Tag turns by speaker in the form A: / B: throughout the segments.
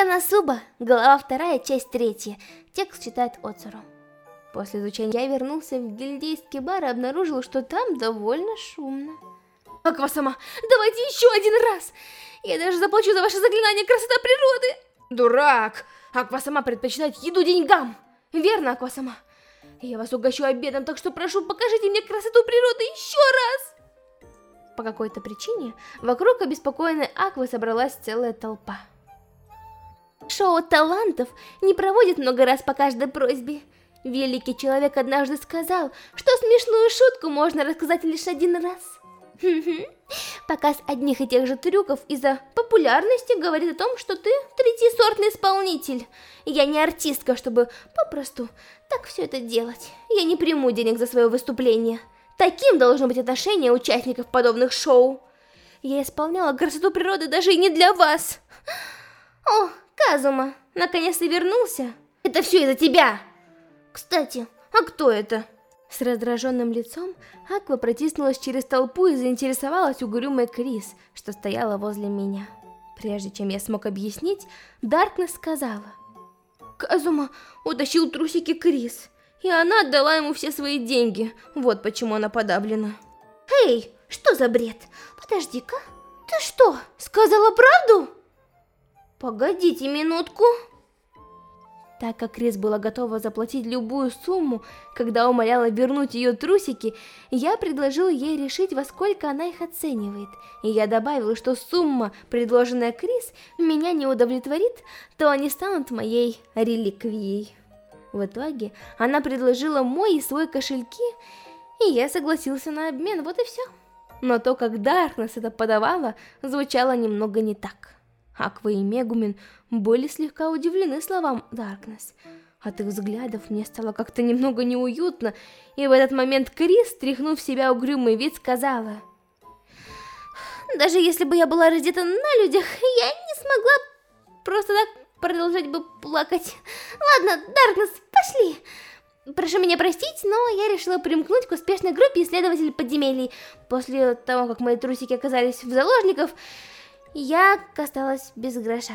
A: Канасуба, глава вторая, часть третья. Текст читает Оцуру. После изучения я вернулся в гильдейский бар и обнаружил, что там довольно шумно. Аква-сама, давайте еще один раз! Я даже заплачу за ваше заклинание красота природы! Дурак! Аква-сама предпочитает еду деньгам! Верно, Аква-сама? Я вас угощу обедом, так что прошу, покажите мне красоту природы еще раз! По какой-то причине вокруг обеспокоенной Аквы собралась целая толпа. Шоу талантов не проводит много раз по каждой просьбе. Великий человек однажды сказал, что смешную шутку можно рассказать лишь один раз. Показ одних и тех же трюков из-за популярности говорит о том, что ты третьесортный исполнитель. Я не артистка, чтобы попросту так все это делать. Я не приму денег за свое выступление. Таким должно быть отношение участников подобных шоу. Я исполняла красоту природы даже и не для вас. О, Казума, наконец-то вернулся. Это все из-за тебя. Кстати, а кто это? С раздраженным лицом Аква протиснулась через толпу и заинтересовалась угрюмой Крис, что стояла возле меня. Прежде чем я смог объяснить, Даркнесс сказала. Казума утащил трусики Крис, и она отдала ему все свои деньги. Вот почему она подавлена. Эй, что за бред? Подожди-ка, ты что, сказала правду? Погодите минутку. Так как Крис была готова заплатить любую сумму, когда умоляла вернуть ее трусики, я предложил ей решить, во сколько она их оценивает. И я добавил, что сумма, предложенная Крис, меня не удовлетворит, то они станут моей реликвией. В итоге она предложила мой и свой кошельки, и я согласился на обмен, вот и все. Но то, как Даркнесс это подавала, звучало немного не так. Аква и Мегумин были слегка удивлены словам Даркнесс. От их взглядов мне стало как-то немного неуютно, и в этот момент Крис, стряхнув себя угрюмый вид, сказала... Даже если бы я была раздета на людях, я не смогла просто так продолжать бы плакать. Ладно, Даркнесс, пошли. Прошу меня простить, но я решила примкнуть к успешной группе исследователей подземелий. После того, как мои трусики оказались в заложников, я осталась без гроша.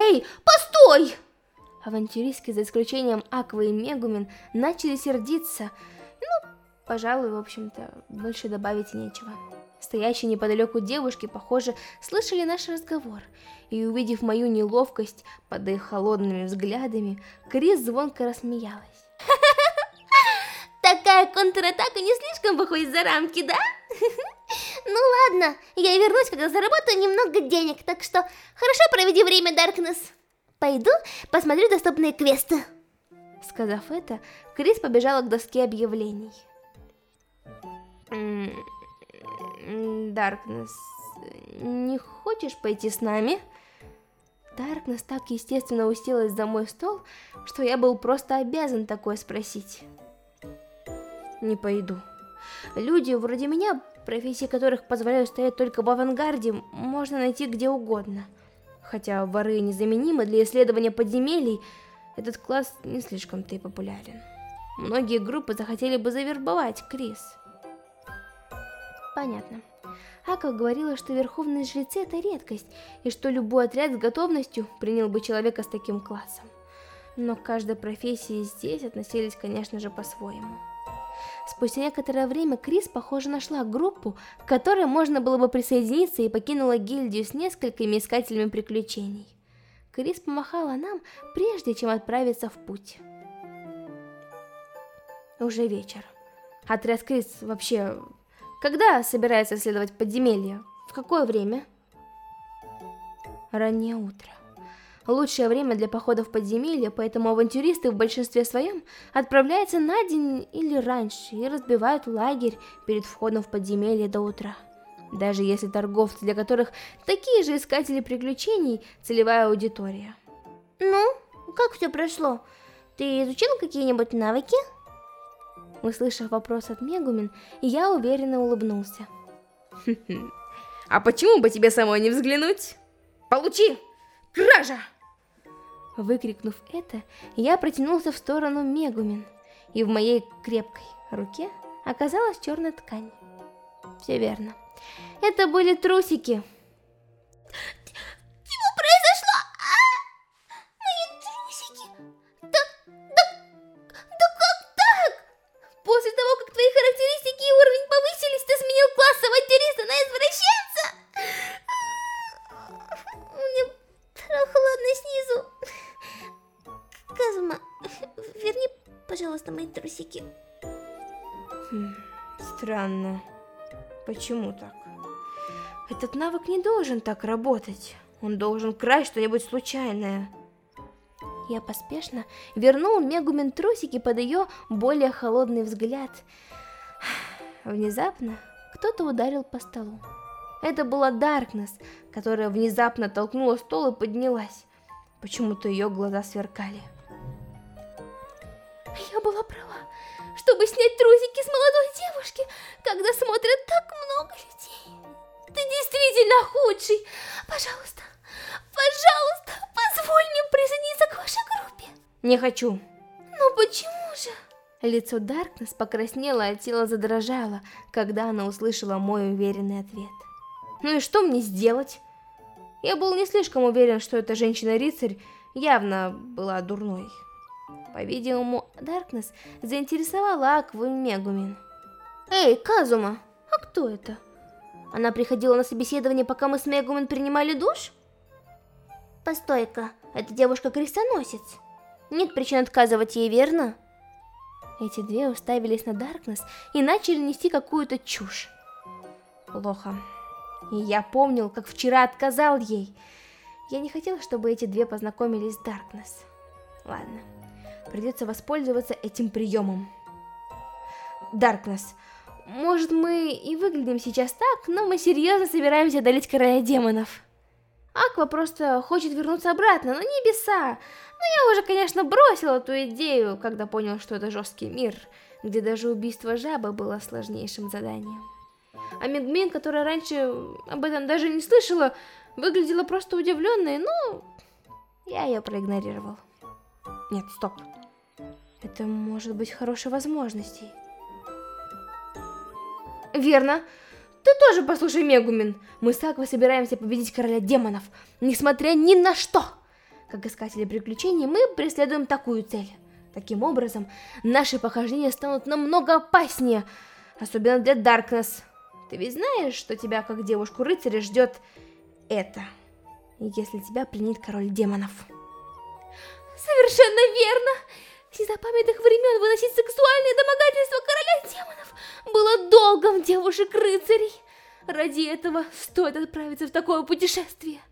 A: Эй, постой! Авантюристки, за исключением Аквы и Мегумин, начали сердиться. Ну, пожалуй, в общем-то, больше добавить нечего. Стоящие неподалеку девушки, похоже, слышали наш разговор. И увидев мою неловкость под их холодными взглядами, Крис звонко рассмеялась. Такая контратака не слишком выходит за рамки, да? Ну ладно, я вернусь, когда заработаю немного денег, так что хорошо проведи время, Даркнесс. Пойду посмотрю доступные квесты. Сказав это, Крис побежала к доске объявлений. Даркнесс, не хочешь пойти с нами? Даркнесс так естественно уселась за мой стол, что я был просто обязан такое спросить. Не пойду. Люди вроде меня профессии которых позволяют стоять только в авангарде, можно найти где угодно. Хотя воры незаменимы для исследования подземелий, этот класс не слишком-то и популярен. Многие группы захотели бы завербовать Крис. Понятно. Ака говорила, что верховные жрецы это редкость, и что любой отряд с готовностью принял бы человека с таким классом. Но к каждой профессии здесь относились, конечно же, по-своему. Спустя некоторое время Крис, похоже, нашла группу, к которой можно было бы присоединиться и покинула гильдию с несколькими искателями приключений. Крис помахала нам, прежде чем отправиться в путь. Уже вечер. Отряд Крис вообще... Когда собирается исследовать подземелье? В какое время? Раннее утро лучшее время для похода в подземелье, поэтому авантюристы в большинстве своем отправляются на день или раньше и разбивают лагерь перед входом в подземелье до утра. Даже если торговцы, для которых такие же искатели приключений, целевая аудитория. Ну, как все прошло? Ты изучил какие-нибудь навыки? Услышав вопрос от Мегумин, я уверенно улыбнулся. А почему бы тебе самой не взглянуть? Получи! Кража! Выкрикнув это, я протянулся в сторону Мегумин, и в моей крепкой руке оказалась черная ткань. Все верно. Это были трусики.
B: Странно. Почему так? Этот навык не должен так работать. Он должен красть что-нибудь случайное.
A: Я поспешно вернул Мегумин трусики под ее более холодный взгляд. Внезапно кто-то ударил по столу. Это была Даркнесс, которая внезапно толкнула стол и поднялась. Почему-то ее глаза сверкали. Я была права, чтобы снять трусики с молодой девушки, когда смотрят так много людей. Ты действительно худший. Пожалуйста, пожалуйста, позволь мне присоединиться к вашей группе.
B: Не хочу.
A: Но почему же? Лицо Даркнесс покраснело, а тело задрожало, когда она услышала мой уверенный ответ.
B: Ну и что мне сделать? Я был не слишком уверен, что эта женщина-рыцарь явно была дурной.
A: По-видимому, Даркнесс заинтересовала Акву Мегумин. «Эй, Казума, а кто это? Она приходила на собеседование, пока мы с Мегумин принимали душ?» «Постой-ка, эта девушка-крестоносец. Нет причин отказывать ей, верно?» Эти две уставились на Даркнесс и начали нести какую-то чушь.
B: Плохо. И я помнил, как вчера отказал ей. Я не хотел, чтобы эти две познакомились с Даркнесс. Ладно, придется воспользоваться этим приемом. Даркнесс, может мы и выглядим сейчас так, но мы серьезно собираемся одолеть короля демонов.
A: Аква просто хочет вернуться обратно, но небеса. Но я уже, конечно, бросил эту идею, когда понял, что это жесткий мир, где даже убийство жабы было сложнейшим заданием. А Мегмин, которая раньше об этом даже не слышала, выглядела просто удивленной, но я ее проигнорировал.
B: Нет, стоп. Это может быть хорошей возможностью.
A: Верно. Ты тоже послушай, Мегумин. Мы с Аквой собираемся победить короля демонов, несмотря ни на что. Как искатели приключений, мы преследуем такую цель. Таким образом, наши похождения станут намного опаснее, особенно для Даркнесс. Ты ведь знаешь, что тебя, как девушку-рыцаря, ждет это, если тебя пленит король демонов. Совершенно верно! С незапамятных времен выносить сексуальные домогательства короля демонов было долгом девушек-рыцарей. Ради этого стоит отправиться в такое путешествие.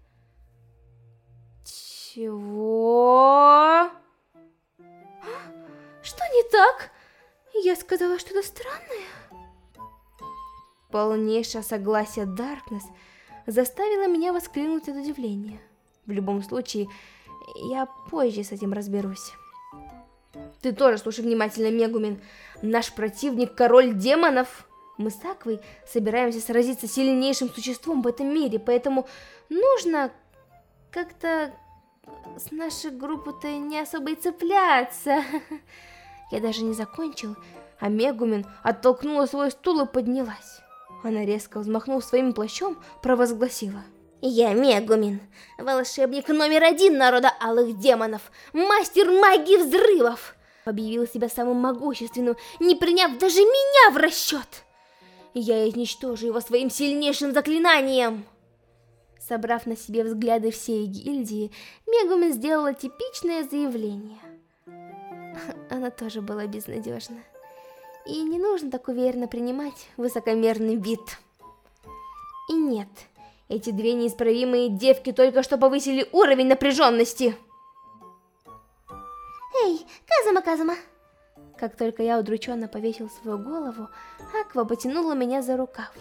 B: Чего?
A: Что не так? Я сказала что-то странное?
B: Полнейшее согласие Даркнесс заставило меня воскликнуть от удивления. В любом случае, я позже с этим разберусь. Ты тоже слушай внимательно, Мегумин. Наш противник король демонов. Мы с Аквой собираемся сразиться с сильнейшим существом в этом мире, поэтому нужно как-то с нашей группой-то не особо и цепляться. Я даже не закончил, а Мегумин оттолкнула свой стул и поднялась. Она резко взмахнув своим плащом, провозгласила.
A: Я Мегумин, волшебник номер один народа алых демонов, мастер магии взрывов. Объявил себя самым могущественным, не приняв даже меня в расчет. Я изничтожу его своим сильнейшим заклинанием. Собрав на себе взгляды всей гильдии, Мегумин сделала типичное заявление. Она тоже была безнадежна. И не нужно так уверенно принимать высокомерный вид. И нет, эти две неисправимые девки только что повысили уровень напряженности. Эй, Казама-Казама! Как только я удрученно повесил свою голову, Аква потянула меня за рукав.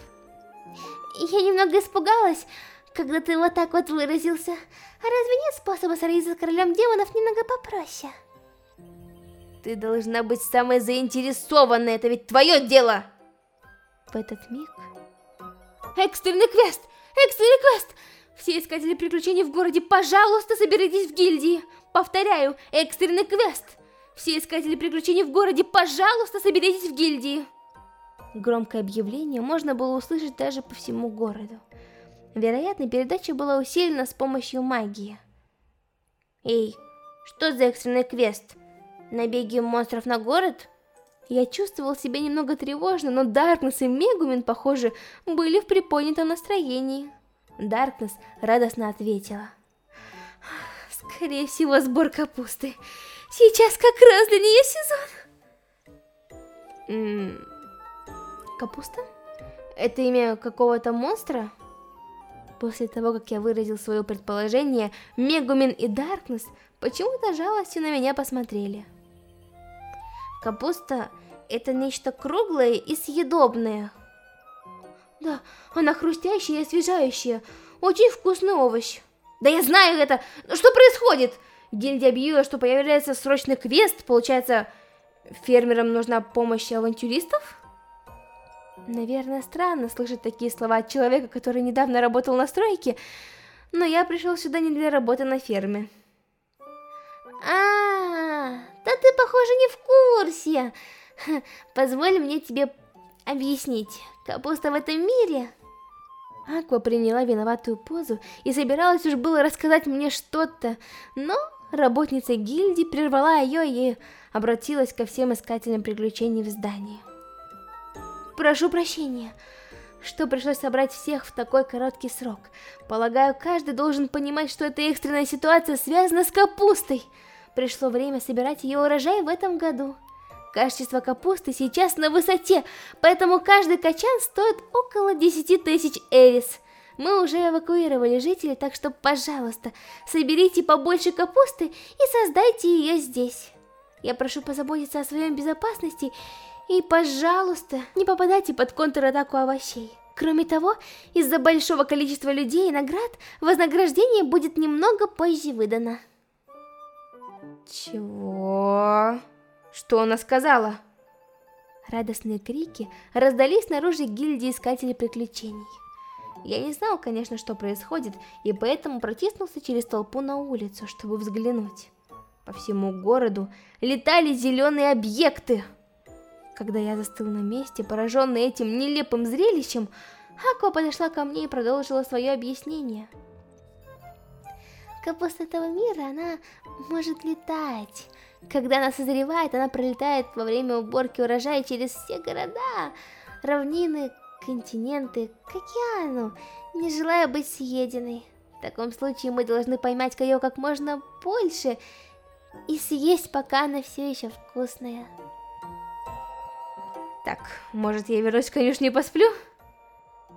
A: Я немного испугалась, когда ты вот так вот выразился. А разве нет способа сразиться с королем демонов немного попроще?
B: Ты должна быть самой заинтересованной, это ведь твое дело!
A: В этот миг... Экстренный квест! Экстренный квест! Все искатели приключений в городе, пожалуйста, соберитесь в гильдии! Повторяю, экстренный квест! Все искатели приключений в городе, пожалуйста, соберитесь в гильдии! Громкое объявление можно было услышать даже по всему городу. Вероятно, передача была усилена с помощью магии. Эй, что за экстренный квест? Набеги монстров на город? Я чувствовал себя немного тревожно, но Даркнесс и Мегумин, похоже, были в приподнятом настроении. Даркнесс радостно ответила. Скорее всего, сбор капусты. Сейчас как раз для нее сезон.
B: М капуста? Это имя какого-то монстра? После того, как я выразил свое предположение, Мегумин и Даркнесс почему-то жалостью на меня посмотрели. Капуста — это нечто круглое и съедобное. Да, она хрустящая и освежающая, очень вкусный овощ. Да я знаю это! Что происходит? Гильдия объявила, что появляется срочный квест, получается, фермерам нужна помощь авантюристов? Наверное, странно слышать такие слова от человека, который недавно работал на стройке, но я пришел сюда не для работы на ферме.
A: А, -а, -а да ты, похоже, не в курсе. Позволь мне тебе объяснить. Капуста в этом мире...
B: Аква приняла виноватую позу и собиралась уж было рассказать мне что-то, но работница гильдии прервала ее и обратилась ко всем искателям приключений в здании. Прошу прощения, что пришлось собрать всех в такой короткий срок. Полагаю, каждый должен понимать, что эта экстренная ситуация связана с капустой. Пришло время собирать ее урожай в этом году. Качество капусты сейчас на высоте, поэтому каждый качан стоит около 10 тысяч эрис. Мы уже эвакуировали жителей, так что, пожалуйста, соберите побольше капусты и создайте ее здесь. Я прошу позаботиться о своем безопасности и, пожалуйста, не попадайте под контратаку овощей. Кроме того, из-за большого количества людей и наград, вознаграждение будет немного позже выдано. Чего? Что она сказала? Радостные крики раздались снаружи гильдии искателей приключений. Я не знал, конечно, что происходит, и поэтому протиснулся через толпу на улицу, чтобы взглянуть. По всему городу летали зеленые объекты. Когда я застыл на месте, пораженный этим нелепым зрелищем, Аква подошла ко мне и продолжила свое объяснение.
A: Капуста этого мира, она может летать. Когда она созревает, она пролетает во время уборки урожая через все города, равнины, континенты, к океану, не желая быть съеденной. В таком случае мы должны поймать ее как можно больше и съесть, пока она все еще вкусная.
B: Так, может я вернусь в конюшню и посплю?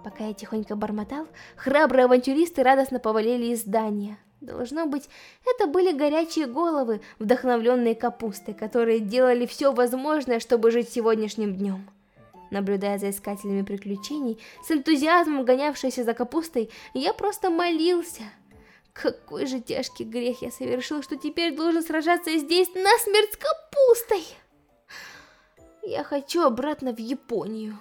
B: Пока я тихонько бормотал, храбрые авантюристы радостно повалили из здания. Должно быть, это были горячие головы, вдохновленные капустой, которые делали все возможное, чтобы жить сегодняшним днем. Наблюдая за искателями приключений, с энтузиазмом гонявшейся за капустой, я просто молился. Какой же тяжкий грех я совершил, что теперь должен сражаться здесь насмерть с капустой! Я хочу обратно в Японию.